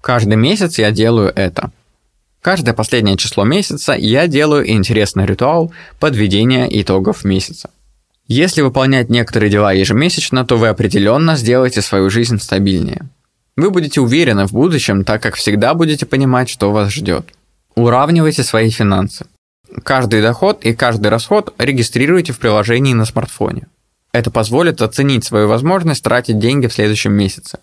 Каждый месяц я делаю это. Каждое последнее число месяца я делаю интересный ритуал подведения итогов месяца. Если выполнять некоторые дела ежемесячно, то вы определенно сделаете свою жизнь стабильнее. Вы будете уверены в будущем, так как всегда будете понимать, что вас ждет. Уравнивайте свои финансы. Каждый доход и каждый расход регистрируйте в приложении на смартфоне. Это позволит оценить свою возможность тратить деньги в следующем месяце.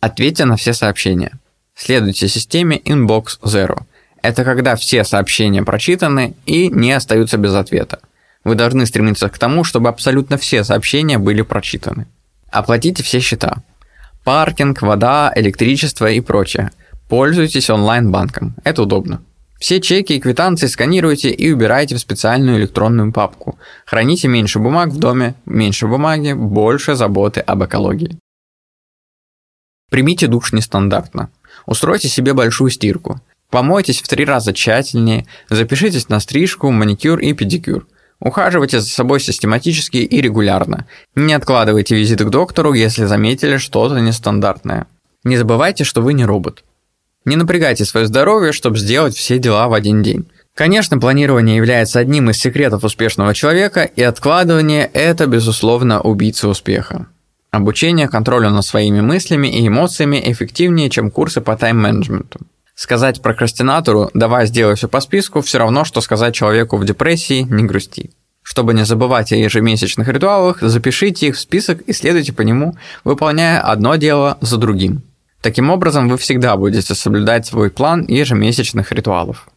Ответьте на все сообщения. Следуйте системе Inbox Zero. Это когда все сообщения прочитаны и не остаются без ответа. Вы должны стремиться к тому, чтобы абсолютно все сообщения были прочитаны. Оплатите все счета. Паркинг, вода, электричество и прочее. Пользуйтесь онлайн-банком. Это удобно. Все чеки и квитанции сканируйте и убирайте в специальную электронную папку. Храните меньше бумаг в доме, меньше бумаги, больше заботы об экологии. Примите душ нестандартно. Устройте себе большую стирку. Помойтесь в три раза тщательнее, запишитесь на стрижку, маникюр и педикюр. Ухаживайте за собой систематически и регулярно. Не откладывайте визиты к доктору, если заметили что-то нестандартное. Не забывайте, что вы не робот. Не напрягайте свое здоровье, чтобы сделать все дела в один день. Конечно, планирование является одним из секретов успешного человека, и откладывание – это, безусловно, убийца успеха. Обучение контролю над своими мыслями и эмоциями эффективнее, чем курсы по тайм-менеджменту. Сказать прокрастинатору «давай сделай все по списку» все равно, что сказать человеку в депрессии «не грусти». Чтобы не забывать о ежемесячных ритуалах, запишите их в список и следуйте по нему, выполняя одно дело за другим. Таким образом, вы всегда будете соблюдать свой план ежемесячных ритуалов.